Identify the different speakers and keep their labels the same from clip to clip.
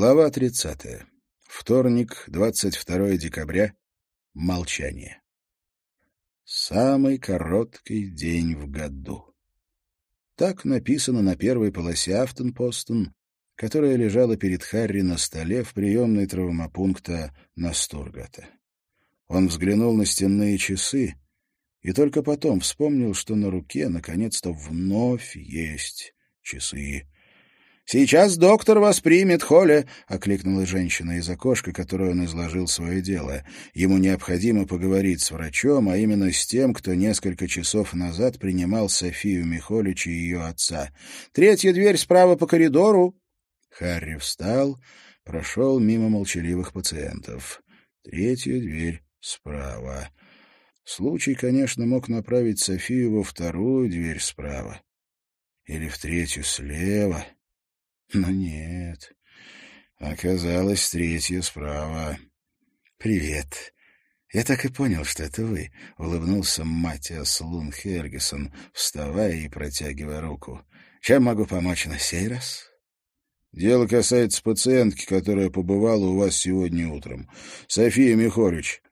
Speaker 1: Глава 30. Вторник, 22 декабря. Молчание. Самый короткий день в году. Так написано на первой полосе Афтенпостен, которая лежала перед Харри на столе в приемной травмопункта Настургата. Он взглянул на стенные часы и только потом вспомнил, что на руке наконец-то вновь есть часы. «Сейчас доктор вас примет, Холли!» — окликнула женщина из окошка, которой он изложил свое дело. Ему необходимо поговорить с врачом, а именно с тем, кто несколько часов назад принимал Софию Михолич и ее отца. «Третья дверь справа по коридору!» Харри встал, прошел мимо молчаливых пациентов. Третья дверь справа. Случай, конечно, мог направить Софию во вторую дверь справа. Или в третью слева. Но нет. Оказалось, третья справа. «Привет. Я так и понял, что это вы», — улыбнулся Матиас Лун Хельгесон, вставая и протягивая руку. «Чем могу помочь на сей раз?» «Дело касается пациентки, которая побывала у вас сегодня утром. София Михорич».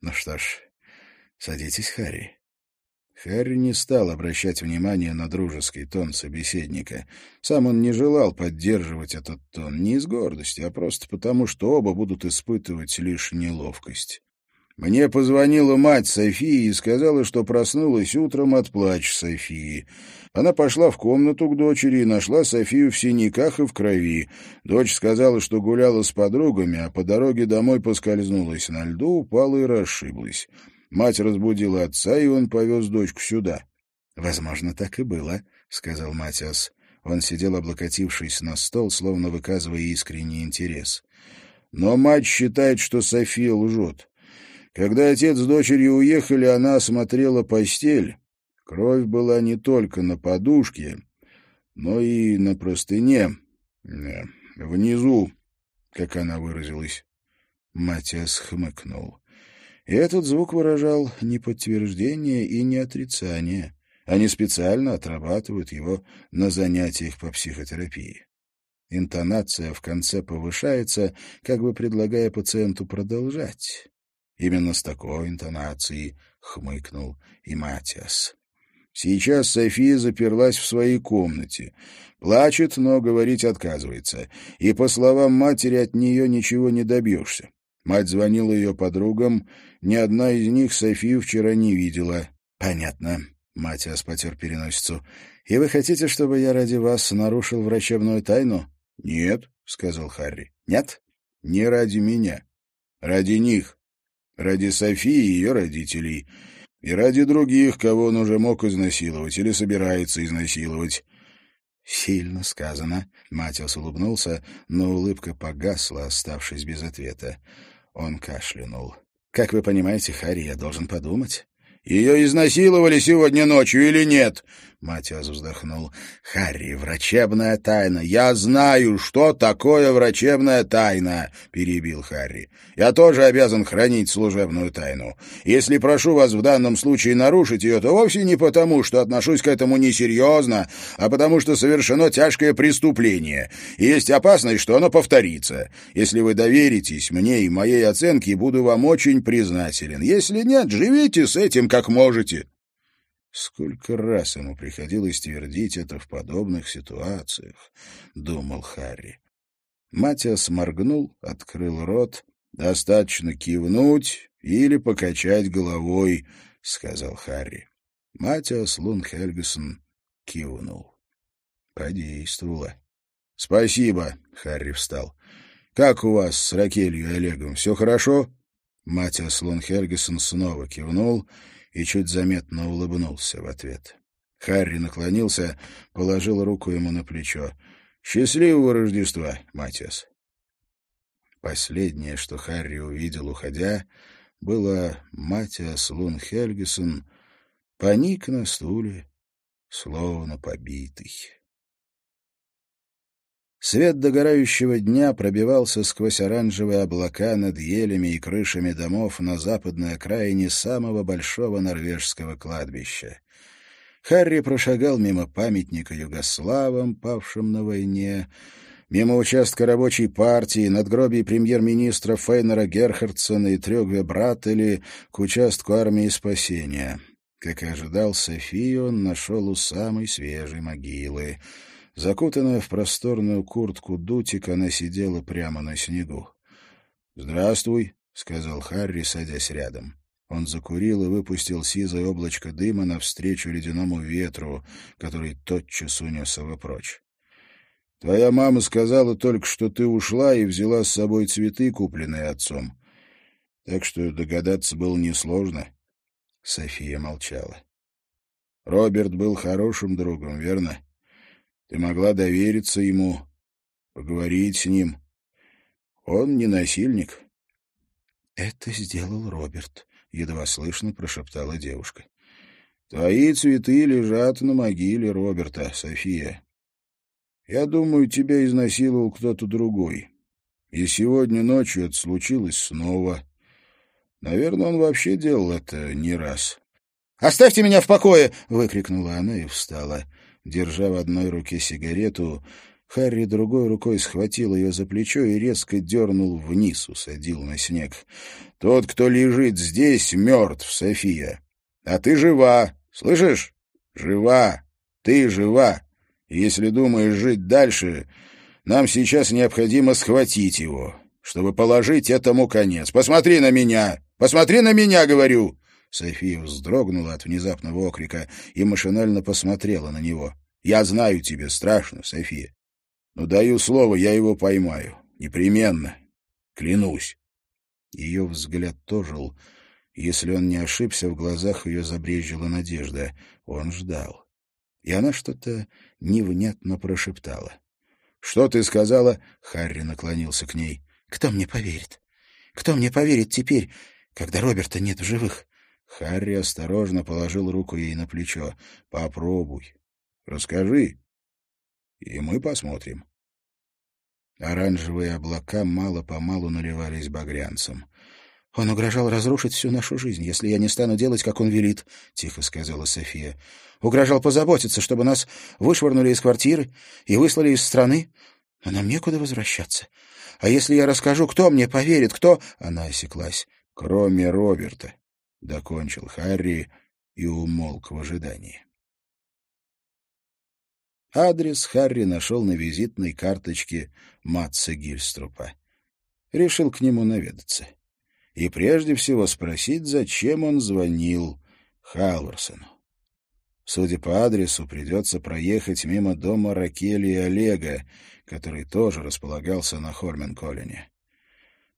Speaker 1: «Ну что ж, садитесь, Харри». Харри не стал обращать внимание на дружеский тон собеседника. Сам он не желал поддерживать этот тон не из гордости, а просто потому, что оба будут испытывать лишь неловкость. Мне позвонила мать Софии и сказала, что проснулась утром от плача Софии. Она пошла в комнату к дочери и нашла Софию в синяках и в крови. Дочь сказала, что гуляла с подругами, а по дороге домой поскользнулась на льду, упала и расшиблась. Мать разбудила отца, и он повез дочку сюда. — Возможно, так и было, — сказал Матиас. Он сидел, облокотившись на стол, словно выказывая искренний интерес. Но мать считает, что София лжет. Когда отец с дочерью уехали, она осмотрела постель. Кровь была не только на подушке, но и на простыне. Э, внизу, как она выразилась. Матиас хмыкнул. И этот звук выражал не подтверждение и не отрицание. Они специально отрабатывают его на занятиях по психотерапии. Интонация в конце повышается, как бы предлагая пациенту продолжать. Именно с такой интонацией хмыкнул и Матиас. Сейчас София заперлась в своей комнате. Плачет, но говорить отказывается. И, по словам матери, от нее ничего не добьешься. Мать звонила ее подругам, ни одна из них Софию вчера не видела. — Понятно. Матиас потер переносицу. — И вы хотите, чтобы я ради вас нарушил врачебную тайну? — Нет, — сказал Харри. — Нет? — Не ради меня. Ради них. Ради Софии и ее родителей. И ради других, кого он уже мог изнасиловать или собирается изнасиловать. «Сильно сказано», — Матиас улыбнулся, но улыбка погасла, оставшись без ответа. Он кашлянул. «Как вы понимаете, Харри, я должен подумать». «Ее изнасиловали сегодня ночью или нет?» Матиас вздохнул. «Харри, врачебная тайна. Я знаю, что такое врачебная тайна», — перебил Харри. «Я тоже обязан хранить служебную тайну. Если прошу вас в данном случае нарушить ее, то вовсе не потому, что отношусь к этому несерьезно, а потому что совершено тяжкое преступление, и есть опасность, что оно повторится. Если вы доверитесь мне и моей оценке, буду вам очень признателен. Если нет, живите с этим как можете». Сколько раз ему приходилось твердить это в подобных ситуациях, — думал Харри. Матиас моргнул, открыл рот. «Достаточно кивнуть или покачать головой», — сказал Харри. Матиас Лун Хельгесон кивнул. Подействовало. «Спасибо», — Харри встал. «Как у вас с Ракелью и Олегом? Все хорошо?» Матиас Лун Хельгесон снова кивнул и чуть заметно улыбнулся в ответ. Харри наклонился, положил руку ему на плечо. «Счастливого Рождества, Матиас!» Последнее, что Харри увидел, уходя, было Матиас Лун Хельгесон, паник на стуле, словно побитый. Свет догорающего дня пробивался сквозь оранжевые облака над елями и крышами домов на западной окраине самого большого норвежского кладбища. Харри прошагал мимо памятника югославам, павшим на войне. Мимо участка рабочей партии, надгробий премьер-министра Фейнера Герхардсона и Трёгве Браттели к участку армии спасения. Как и ожидал, Софию он нашел у самой свежей могилы. Закутанная в просторную куртку Дутик, она сидела прямо на снегу. «Здравствуй», — сказал Харри, садясь рядом. Он закурил и выпустил сизое облачко дыма навстречу ледяному ветру, который тотчас унес его прочь. Твоя мама сказала только, что ты ушла и взяла с собой цветы, купленные отцом. Так что догадаться было несложно. София молчала. Роберт был хорошим другом, верно? Ты могла довериться ему, поговорить с ним. Он не насильник. Это сделал Роберт, едва слышно прошептала девушка. Твои цветы лежат на могиле Роберта, София. Я думаю, тебя изнасиловал кто-то другой. И сегодня ночью это случилось снова. Наверное, он вообще делал это не раз. «Оставьте меня в покое!» — выкрикнула она и встала. Держа в одной руке сигарету, Харри другой рукой схватил ее за плечо и резко дернул вниз, усадил на снег. «Тот, кто лежит здесь, мертв, София. А ты жива, слышишь? Жива. Ты жива. Если думаешь жить дальше, нам сейчас необходимо схватить его, чтобы положить этому конец. Посмотри на меня! Посмотри на меня, говорю!» София вздрогнула от внезапного окрика и машинально посмотрела на него. «Я знаю тебе страшно, София. Но даю слово, я его поймаю. Непременно. Клянусь». Ее взгляд тожил. Если он не ошибся, в глазах ее забрежила надежда. Он ждал и она что-то невнятно прошептала. — Что ты сказала? — Харри наклонился к ней. — Кто мне поверит? Кто мне поверит теперь, когда Роберта нет в живых? Харри осторожно положил руку ей на плечо. — Попробуй. Расскажи, и мы посмотрим. Оранжевые облака мало-помалу наливались багрянцем. «Он угрожал разрушить всю нашу жизнь, если я не стану делать, как он велит», — тихо сказала София. «Угрожал позаботиться, чтобы нас вышвырнули из квартиры и выслали из страны. Но нам некуда возвращаться. А если я расскажу, кто мне поверит, кто...» Она осеклась. «Кроме Роберта», — докончил Харри и умолк в ожидании. Адрес Харри нашел на визитной карточке Матца Гильструпа. Решил к нему наведаться и прежде всего спросить, зачем он звонил Халварсону. Судя по адресу, придется проехать мимо дома Ракели и Олега, который тоже располагался на Хормен-Коллине.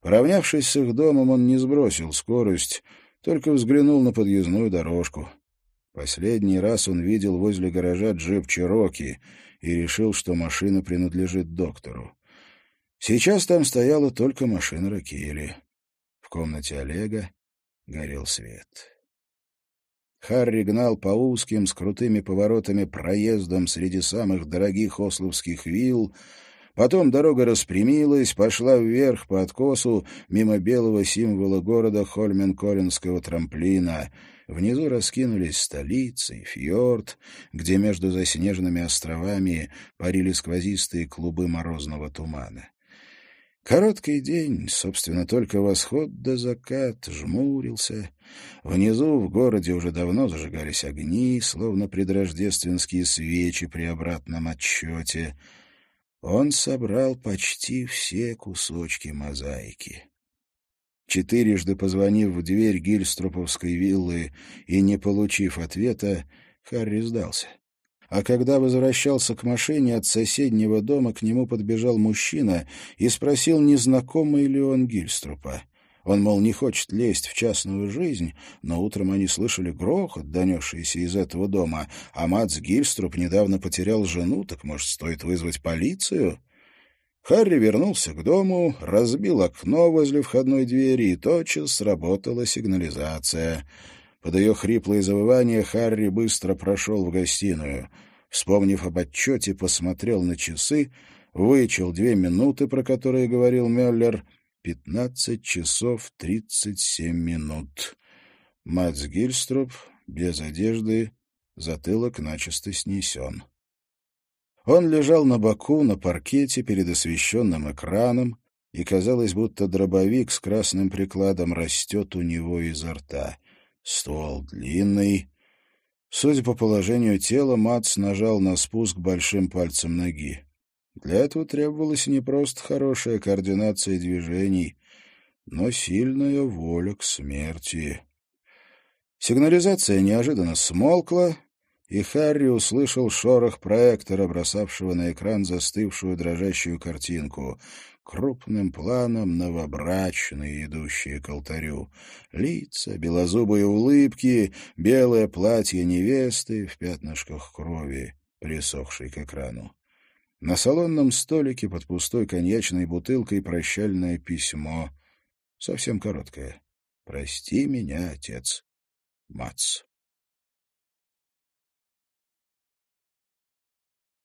Speaker 1: Поравнявшись с их домом, он не сбросил скорость, только взглянул на подъездную дорожку. Последний раз он видел возле гаража джип Чироки и решил, что машина принадлежит доктору. Сейчас там стояла только машина Ракели комнате Олега горел свет. Харри гнал по узким, с крутыми поворотами проездам среди самых дорогих ословских вилл, Потом дорога распрямилась, пошла вверх по откосу, мимо белого символа города Хольмен-Колинского трамплина. Внизу раскинулись столица и фьорд, где между заснеженными островами парили сквозистые клубы морозного тумана. Короткий день, собственно, только восход до закат, жмурился. Внизу в городе уже давно зажигались огни, словно предрождественские свечи при обратном отсчете. Он собрал почти все кусочки мозаики. Четырежды позвонив в дверь Гильструповской виллы и не получив ответа, Харри сдался. А когда возвращался к машине от соседнего дома, к нему подбежал мужчина и спросил, не знакомый ли он Гильструпа. Он, мол, не хочет лезть в частную жизнь, но утром они слышали грохот, донесшийся из этого дома, а Мац Гильструп недавно потерял жену, так, может, стоит вызвать полицию? Харри вернулся к дому, разбил окно возле входной двери, и тотчас сработала сигнализация — под ее хриплые завывания Харри быстро прошел в гостиную. Вспомнив об отчете, посмотрел на часы, вычел две минуты, про которые говорил Мюллер. Пятнадцать часов тридцать семь минут. Мац Гильструп, без одежды, затылок начисто снесен. Он лежал на боку на паркете перед освещенным экраном, и казалось, будто дробовик с красным прикладом растет у него изо рта. Ствол длинный. Судя по положению тела, Мац нажал на спуск большим пальцем ноги. Для этого требовалась не просто хорошая координация движений, но сильная воля к смерти. Сигнализация неожиданно смолкла, и Харри услышал шорох проектора, бросавшего на экран застывшую дрожащую картинку. Крупным планом новобрачные, идущие к алтарю. Лица, белозубые улыбки, белое платье невесты в пятнышках крови, присохшей к экрану. На салонном столике под пустой коньячной бутылкой прощальное письмо. Совсем короткое. «Прости меня, отец». Мац.